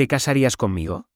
¿Te casarías conmigo?